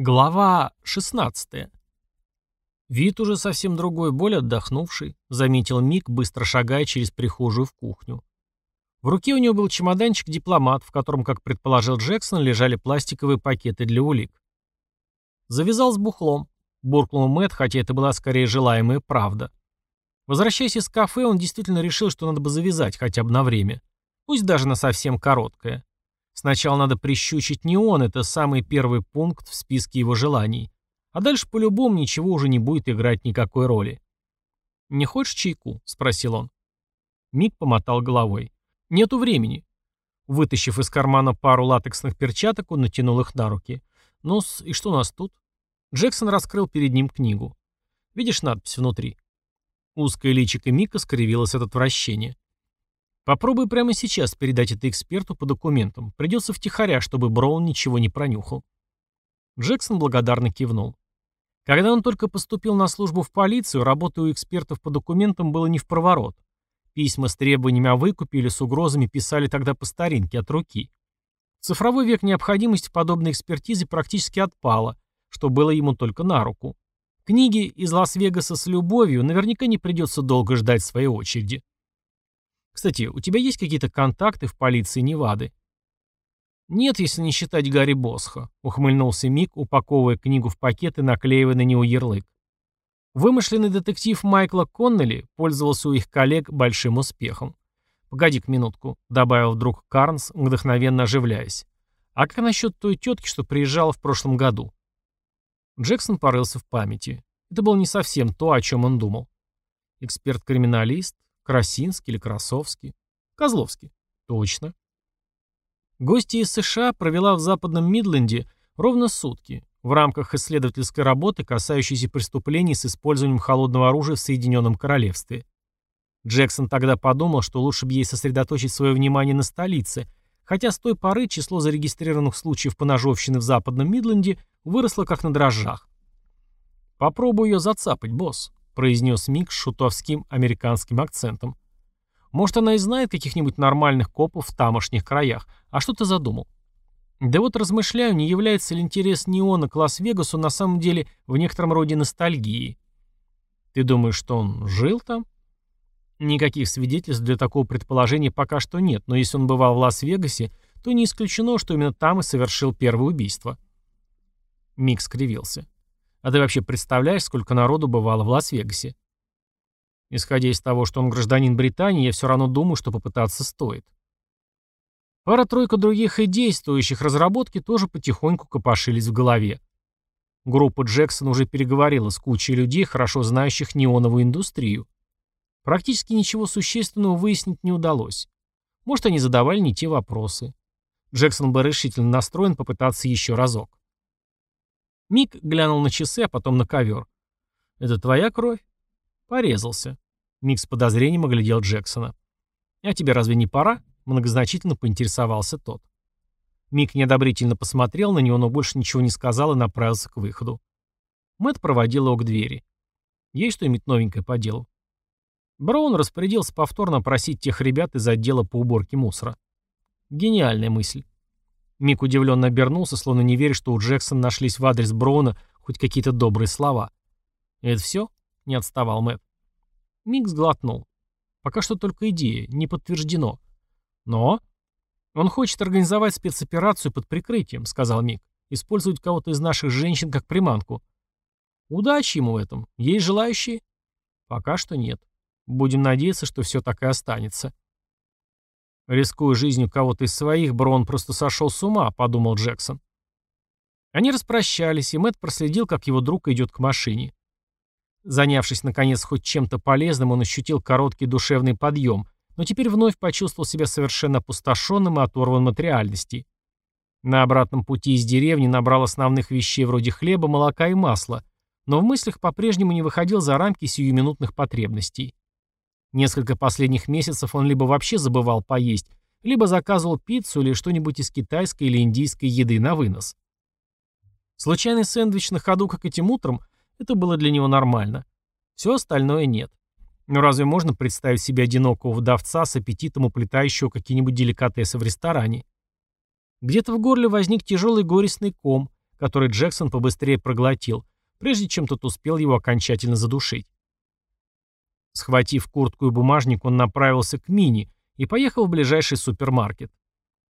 Глава 16. Вид уже совсем другой, более отдохнувший, заметил Мик, быстро шагая через прихожую в кухню. В руке у него был чемоданчик-дипломат, в котором, как предположил Джексон, лежали пластиковые пакеты для улик. Завязал с бухлом, буркнул Мэтт, хотя это была скорее желаемая правда. Возвращаясь из кафе, он действительно решил, что надо бы завязать хотя бы на время, пусть даже на совсем короткое. Сначала надо прищучить неон, это самый первый пункт в списке его желаний. А дальше по-любому ничего уже не будет играть никакой роли. «Не хочешь чайку?» — спросил он. Мик помотал головой. «Нету времени». Вытащив из кармана пару латексных перчаток, он натянул их на руки. ну и что у нас тут?» Джексон раскрыл перед ним книгу. «Видишь надпись внутри?» Узкое личико Мика скривилось от отвращения. Попробуй прямо сейчас передать это эксперту по документам. Придется втихаря, чтобы Браун ничего не пронюхал. Джексон благодарно кивнул. Когда он только поступил на службу в полицию, работа у экспертов по документам была не в проворот. Письма с требованиями о выкупе или с угрозами писали тогда по старинке, от руки. В цифровой век необходимость в подобной экспертизе практически отпала, что было ему только на руку. Книги из Лас-Вегаса с любовью наверняка не придется долго ждать своей очереди. Кстати, у тебя есть какие-то контакты в полиции Невады? Нет, если не считать Гарри Босха, ухмыльнулся Мик, упаковывая книгу в пакет и наклеивая на него ярлык. Вымышленный детектив Майкла Коннелли пользовался у их коллег большим успехом. «Погоди-ка минутку», — добавил вдруг Карнс, мгновенно оживляясь. «А как насчет той тетки, что приезжала в прошлом году?» Джексон порылся в памяти. Это было не совсем то, о чем он думал. Эксперт-криминалист, Красинский или Красовский? Козловский. Точно. Гостья из США провела в западном Мидленде ровно сутки в рамках исследовательской работы, касающейся преступлений с использованием холодного оружия в Соединенном Королевстве. Джексон тогда подумал, что лучше бы ей сосредоточить свое внимание на столице, хотя с той поры число зарегистрированных случаев поножовщины в западном Мидленде выросло как на дрожжах. «Попробую ее зацапать, босс», произнес Мик с шутовским американским акцентом. «Может, она и знает каких-нибудь нормальных копов в тамошних краях. А что ты задумал?» «Да вот размышляю, не является ли интерес Неона к Лас-Вегасу на самом деле в некотором роде ностальгии. Ты думаешь, что он жил там?» Никаких свидетельств для такого предположения пока что нет, но если он бывал в Лас-Вегасе, то не исключено, что именно там и совершил первое убийство. Мик скривился. А ты вообще представляешь, сколько народу бывало в Лас-Вегасе? Исходя из того, что он гражданин Британии, я все равно думаю, что попытаться стоит. Пара-тройка других идей, стоящих разработки, тоже потихоньку копошились в голове. Группа Джексон уже переговорила с кучей людей, хорошо знающих неоновую индустрию. Практически ничего существенного выяснить не удалось. Может, они задавали не те вопросы. Джексон был решительно настроен попытаться еще разок. Мик глянул на часы, а потом на ковер. «Это твоя кровь?» «Порезался». Мик с подозрением оглядел Джексона. «А тебе разве не пора?» Многозначительно поинтересовался тот. Мик неодобрительно посмотрел на него, но больше ничего не сказал и направился к выходу. Мэтт проводил его к двери. «Есть что-нибудь новенькое по делу?» Браун распорядился повторно просить тех ребят из отдела по уборке мусора. Гениальная мысль. Мик удивленно обернулся, словно не веря, что у Джексона нашлись в адрес Броуна хоть какие-то добрые слова. «Это все?» — не отставал Мэтт. Мик сглотнул. «Пока что только идея, не подтверждено. Но...» «Он хочет организовать спецоперацию под прикрытием», — сказал Мик. «Использовать кого-то из наших женщин как приманку». «Удачи ему в этом. Есть желающие?» «Пока что нет. Будем надеяться, что все так и останется». Рискуя жизнью кого-то из своих, Брон просто сошел с ума, подумал Джексон. Они распрощались, и Мэтт проследил, как его друг идет к машине. Занявшись, наконец, хоть чем-то полезным, он ощутил короткий душевный подъем, но теперь вновь почувствовал себя совершенно опустошенным и оторванным от реальности. На обратном пути из деревни набрал основных вещей вроде хлеба, молока и масла, но в мыслях по-прежнему не выходил за рамки сиюминутных потребностей. Несколько последних месяцев он либо вообще забывал поесть, либо заказывал пиццу или что-нибудь из китайской или индийской еды на вынос. Случайный сэндвич на ходу, как этим утром, это было для него нормально. Все остальное нет. Но разве можно представить себе одинокого вдовца с аппетитом уплетающего какие-нибудь деликатесы в ресторане? Где-то в горле возник тяжелый горестный ком, который Джексон побыстрее проглотил, прежде чем тот успел его окончательно задушить. Схватив куртку и бумажник, он направился к Мини и поехал в ближайший супермаркет.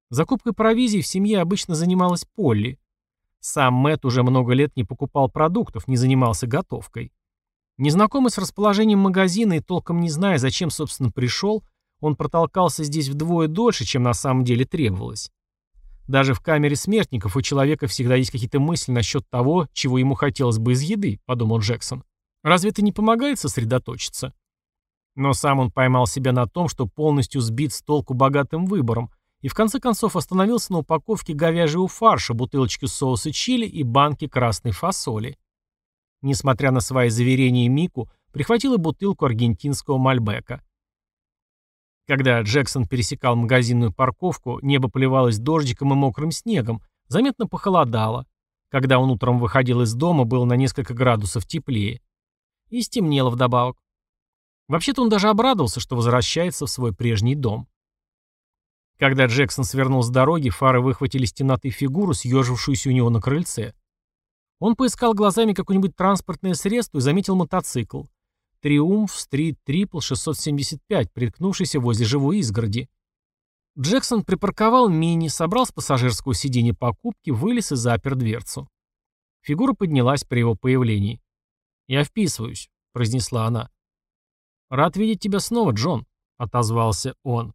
Закупкой провизии в семье обычно занималась Полли. Сам Мэтт уже много лет не покупал продуктов, не занимался готовкой. Незнакомый с расположением магазина и толком не зная, зачем, собственно, пришел, он протолкался здесь вдвое дольше, чем на самом деле требовалось. Даже в камере смертников у человека всегда есть какие-то мысли насчет того, чего ему хотелось бы из еды, подумал Джексон. Разве это не помогает сосредоточиться? Но сам он поймал себя на том, что полностью сбит с толку богатым выбором, и в конце концов остановился на упаковке говяжьего фарша, бутылочке соуса чили и банке красной фасоли. Несмотря на свои заверения Мику, прихватил и бутылку аргентинского мальбека. Когда Джексон пересекал магазинную парковку, небо поливалось дождиком и мокрым снегом, заметно похолодало. Когда он утром выходил из дома, было на несколько градусов теплее. И стемнело вдобавок. Вообще-то он даже обрадовался, что возвращается в свой прежний дом. Когда Джексон свернул с дороги, фары выхватили из фигуру, съежившуюся у него на крыльце. Он поискал глазами какое-нибудь транспортное средство и заметил мотоцикл. Триумф, стрит, трипл, 675, приткнувшийся возле живой изгороди. Джексон припарковал мини, собрал с пассажирского сиденья покупки, вылез и запер дверцу. Фигура поднялась при его появлении. «Я вписываюсь», — произнесла она. «Рад видеть тебя снова, Джон», — отозвался он.